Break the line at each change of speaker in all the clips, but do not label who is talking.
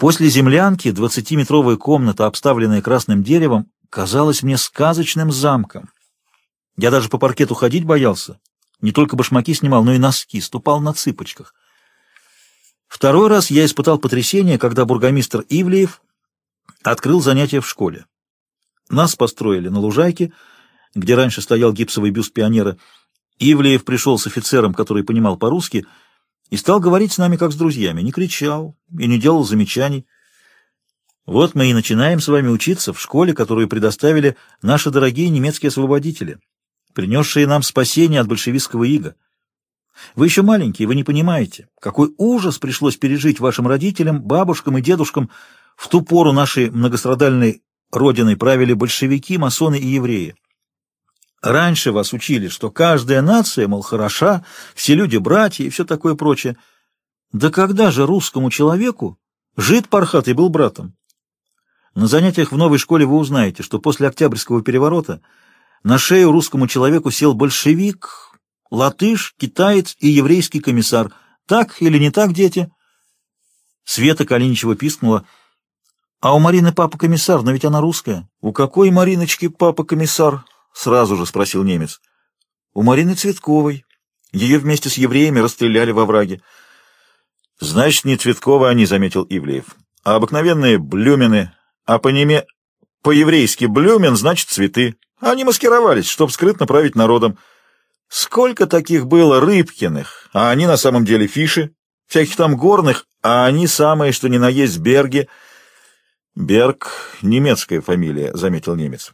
После землянки двадцатиметровая комната, обставленная красным деревом, казалась мне сказочным замком. Я даже по паркету ходить боялся. Не только башмаки снимал, но и носки, ступал на цыпочках. Второй раз я испытал потрясение, когда бургомистр Ивлеев открыл занятия в школе. Нас построили на лужайке, где раньше стоял гипсовый бюст пионера. Ивлеев пришел с офицером, который понимал по-русски, и стал говорить с нами как с друзьями, не кричал и не делал замечаний. Вот мы и начинаем с вами учиться в школе, которую предоставили наши дорогие немецкие освободители, принесшие нам спасение от большевистского ига. Вы еще маленькие, вы не понимаете, какой ужас пришлось пережить вашим родителям, бабушкам и дедушкам в ту пору нашей многострадальной родиной правили большевики, масоны и евреи. Раньше вас учили, что каждая нация, мол, хороша, все люди братья и все такое прочее. Да когда же русскому человеку жид пархатый был братом? На занятиях в новой школе вы узнаете, что после Октябрьского переворота на шею русскому человеку сел большевик, латыш, китаец и еврейский комиссар. Так или не так, дети? Света Калиничева пискнула. А у Марины папа комиссар, но ведь она русская. У какой Мариночки папа комиссар? Сразу же спросил немец. У Марины Цветковой. Ее вместе с евреями расстреляли во враге. Значит, не Цветковы они, заметил Ивлеев, а обыкновенные блюмины, а по-неме... По-еврейски блюмен значит цветы. Они маскировались, чтобы скрытно править народом. Сколько таких было Рыбкиных, а они на самом деле фиши, всяких там горных, а они самые, что ни на есть Берги. Берг — немецкая фамилия, — заметил немец.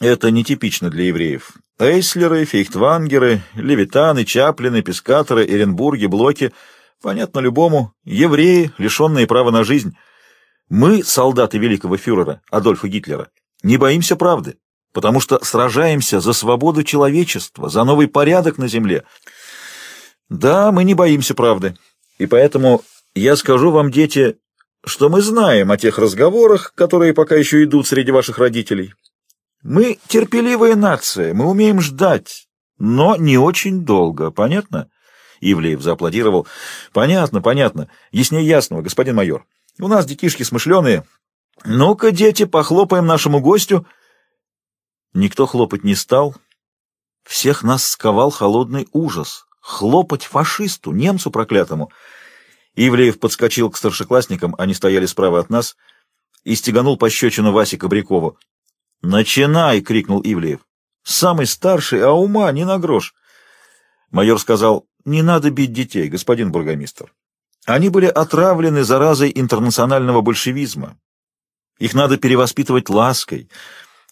Это нетипично для евреев. Эйслеры, фейхтвангеры, левитаны, чаплины, пескаторы, эренбурги, блоки — понятно любому, евреи, лишенные права на жизнь. Мы, солдаты великого фюрера Адольфа Гитлера, не боимся правды потому что сражаемся за свободу человечества, за новый порядок на земле. Да, мы не боимся правды, и поэтому я скажу вам, дети, что мы знаем о тех разговорах, которые пока еще идут среди ваших родителей. Мы терпеливая нация, мы умеем ждать, но не очень долго, понятно? Ивлеев зааплодировал. Понятно, понятно, яснее ясного, господин майор. У нас детишки смышленые. Ну-ка, дети, похлопаем нашему гостю — Никто хлопать не стал. Всех нас сковал холодный ужас. Хлопать фашисту, немцу проклятому. Ивлеев подскочил к старшеклассникам, они стояли справа от нас, и стеганул пощечину Васе Кобрякову. «Начинай!» — крикнул Ивлеев. «Самый старший, а ума не на грош!» Майор сказал, «Не надо бить детей, господин бургомистр. Они были отравлены заразой интернационального большевизма. Их надо перевоспитывать лаской».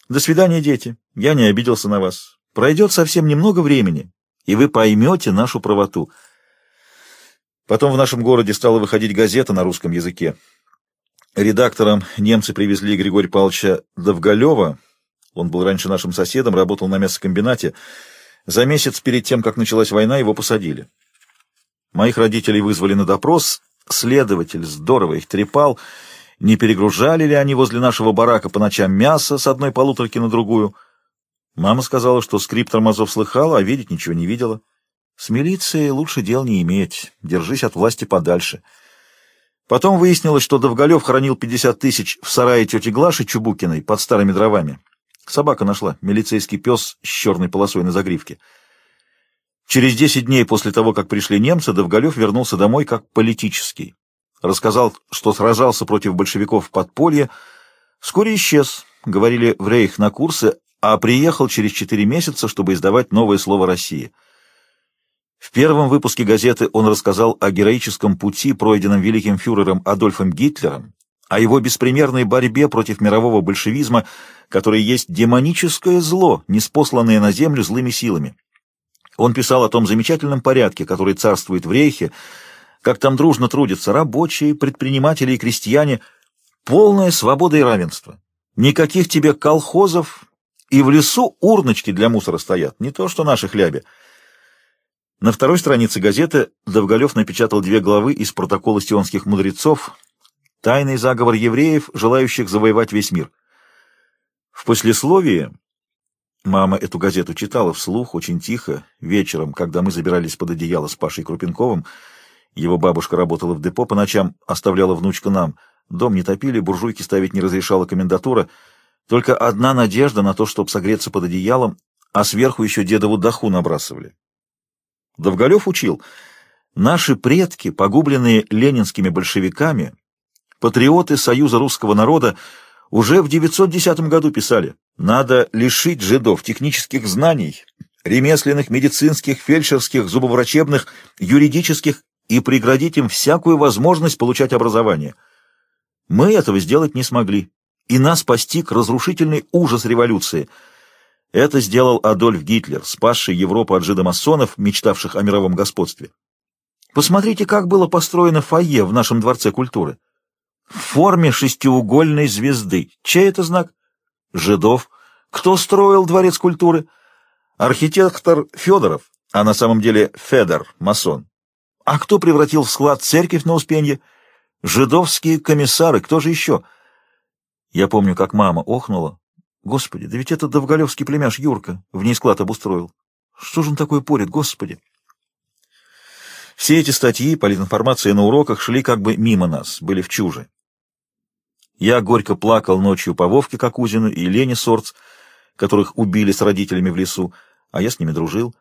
До свидания, дети. Я не обиделся на вас. Пройдет совсем немного времени, и вы поймете нашу правоту. Потом в нашем городе стала выходить газета на русском языке. Редактором немцы привезли Григория Павловича Довголева. Он был раньше нашим соседом, работал на мясокомбинате. За месяц перед тем, как началась война, его посадили. Моих родителей вызвали на допрос. Следователь здорово их трепал не перегружали ли они возле нашего барака по ночам мясо с одной полуторки на другую. Мама сказала, что скрип тормозов слыхала, а видеть ничего не видела. С милицией лучше дел не иметь, держись от власти подальше. Потом выяснилось, что Довголев хранил 50 тысяч в сарае тети Глаши Чубукиной под старыми дровами. Собака нашла, милицейский пес с черной полосой на загривке. Через 10 дней после того, как пришли немцы, Довголев вернулся домой как политический рассказал, что сражался против большевиков в подполье, вскоре исчез, говорили в рейх на курсы, а приехал через четыре месяца, чтобы издавать новое слово России. В первом выпуске газеты он рассказал о героическом пути, пройденном великим фюрером Адольфом Гитлером, о его беспримерной борьбе против мирового большевизма, который есть демоническое зло, неспосланное на землю злыми силами. Он писал о том замечательном порядке, который царствует в Рейхе, как там дружно трудятся рабочие, предприниматели и крестьяне. Полная свобода и равенство. Никаких тебе колхозов, и в лесу урночки для мусора стоят, не то что наши хляби. На второй странице газеты Довголев напечатал две главы из протокола сионских мудрецов «Тайный заговор евреев, желающих завоевать весь мир». В послесловии мама эту газету читала вслух, очень тихо, вечером, когда мы забирались под одеяло с Пашей Крупенковым, его бабушка работала в депо по ночам, оставляла внучку нам. Дом не топили, буржуйки ставить не разрешала комендатура. Только одна надежда на то, чтобы согреться под одеялом, а сверху еще дедову даху набрасывали. Довголев учил, наши предки, погубленные ленинскими большевиками, патриоты Союза русского народа, уже в 910 году писали, надо лишить жидов технических знаний, ремесленных, медицинских, фельдшерских, зубоврачебных, юридических и преградить им всякую возможность получать образование. Мы этого сделать не смогли, и нас постиг разрушительный ужас революции. Это сделал Адольф Гитлер, спасший Европу от жидомасонов, мечтавших о мировом господстве. Посмотрите, как было построено фойе в нашем Дворце культуры. В форме шестиугольной звезды. Чей это знак? Жидов. Кто строил Дворец культуры? Архитектор Федоров, а на самом деле Федор, масон. А кто превратил в склад церковь на Успенье? Жидовские комиссары, кто же еще? Я помню, как мама охнула. Господи, да ведь это довголевский племяш Юрка в ней склад обустроил. Что же он такое порит, господи? Все эти статьи, политинформация на уроках шли как бы мимо нас, были в чуже. Я горько плакал ночью по Вовке Кокузину и Лене Сорц, которых убили с родителями в лесу, а я с ними дружил.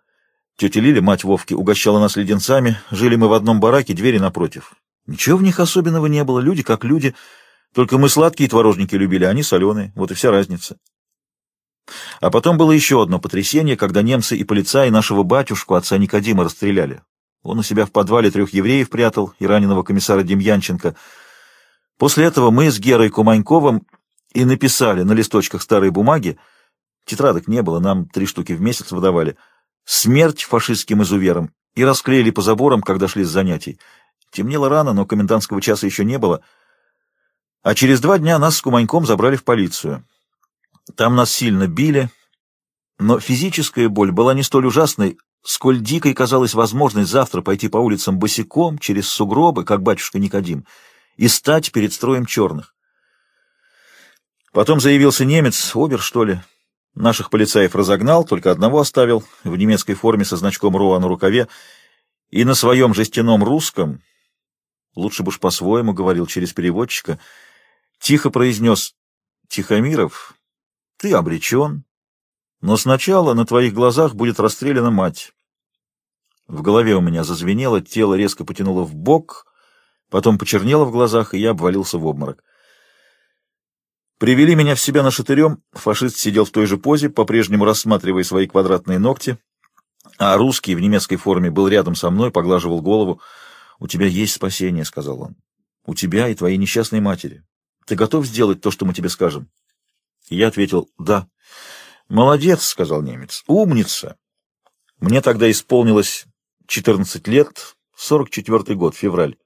Тетя Лиля, мать Вовки, угощала нас леденцами, жили мы в одном бараке, двери напротив. Ничего в них особенного не было, люди как люди, только мы сладкие творожники любили, а они соленые, вот и вся разница. А потом было еще одно потрясение, когда немцы и полицаи нашего батюшку, отца Никодима, расстреляли. Он у себя в подвале трех евреев прятал и раненого комиссара Демьянченко. После этого мы с Герой Куманьковым и написали на листочках старой бумаги, тетрадок не было, нам три штуки в месяц выдавали — смерть фашистским изуверам и расклеили по заборам, когда шли с занятий. Темнело рано, но комендантского часа еще не было. А через два дня нас с Куманьком забрали в полицию. Там нас сильно били, но физическая боль была не столь ужасной, сколь дикой казалась возможность завтра пойти по улицам босиком, через сугробы, как батюшка Никодим, и стать перед строем черных. Потом заявился немец, обер, что ли, Наших полицаев разогнал, только одного оставил в немецкой форме со значком РОА на рукаве, и на своем жестяном русском, лучше бы уж по-своему говорил через переводчика, тихо произнес «Тихомиров, ты обречен, но сначала на твоих глазах будет расстреляна мать». В голове у меня зазвенело, тело резко потянуло в бок, потом почернело в глазах, и я обвалился в обморок. Привели меня в себя на шатырем, фашист сидел в той же позе, по-прежнему рассматривая свои квадратные ногти, а русский в немецкой форме был рядом со мной, поглаживал голову. «У тебя есть спасение», — сказал он. «У тебя и твоей несчастной матери. Ты готов сделать то, что мы тебе скажем?» Я ответил «да». «Молодец», — сказал немец, — «умница». Мне тогда исполнилось 14 лет, 44 год, февраль.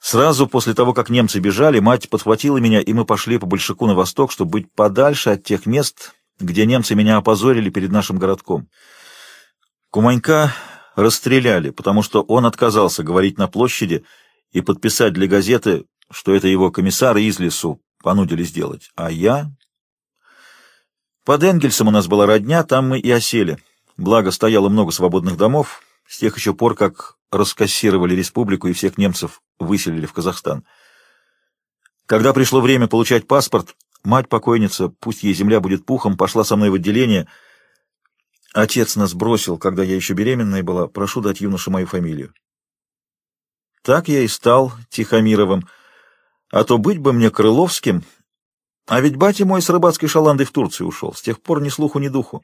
Сразу после того, как немцы бежали, мать подхватила меня, и мы пошли по Большаку на восток, чтобы быть подальше от тех мест, где немцы меня опозорили перед нашим городком. Куманька расстреляли, потому что он отказался говорить на площади и подписать для газеты, что это его комиссары из лесу понудили сделать. А я... Под Энгельсом у нас была родня, там мы и осели. Благо, стояло много свободных домов, с тех еще пор, как раскассировали республику и всех немцев выселили в Казахстан. Когда пришло время получать паспорт, мать-покойница, пусть ей земля будет пухом, пошла со мной в отделение. Отец нас бросил, когда я еще беременная была, прошу дать юноше мою фамилию. Так я и стал Тихомировым, а то быть бы мне Крыловским, а ведь батя мой с рыбацкой шаландой в Турцию ушел, с тех пор ни слуху, ни духу.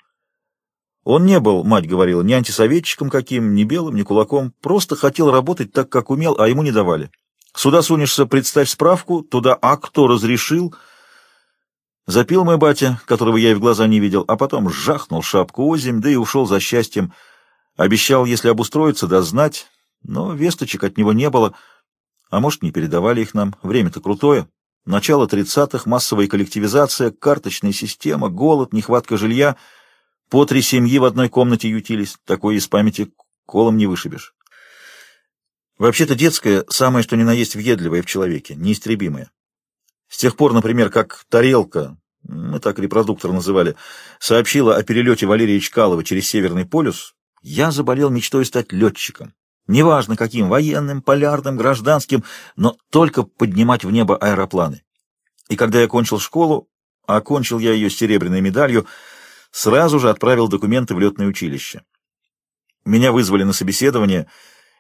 Он не был, мать говорила, ни антисоветчиком каким, ни белым, ни кулаком, просто хотел работать так, как умел, а ему не давали. Сюда сунешься, представь справку, туда а кто разрешил. Запил мой батя, которого я и в глаза не видел, а потом жахнул шапку озимь, да и ушел за счастьем. Обещал, если обустроиться, да знать, но весточек от него не было, а может, не передавали их нам. Время-то крутое. Начало тридцатых, массовая коллективизация, карточная система, голод, нехватка жилья — по три семьи в одной комнате ютились, такой из памяти колом не вышибешь. Вообще-то детское самое что ни на есть въедливое в человеке, неистребимое. С тех пор, например, как тарелка, мы так репродуктор называли, сообщила о перелете Валерия Чкалова через Северный полюс, я заболел мечтой стать летчиком. Неважно каким, военным, полярным, гражданским, но только поднимать в небо аэропланы. И когда я кончил школу, а окончил я ее серебряной медалью, сразу же отправил документы в летное училище. Меня вызвали на собеседование.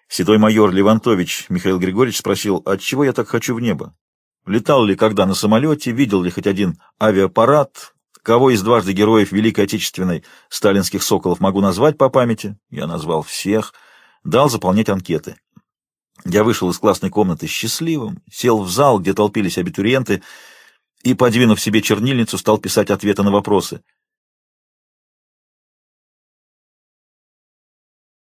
Седой майор Левантович Михаил Григорьевич спросил, от чего я так хочу в небо? Летал ли когда на самолете, видел ли хоть один авиапарат, кого из дважды героев Великой Отечественной сталинских «Соколов» могу назвать по памяти? Я назвал всех, дал заполнять анкеты. Я вышел из классной комнаты счастливым, сел в зал, где толпились абитуриенты, и, подвинув себе чернильницу, стал писать ответы на вопросы —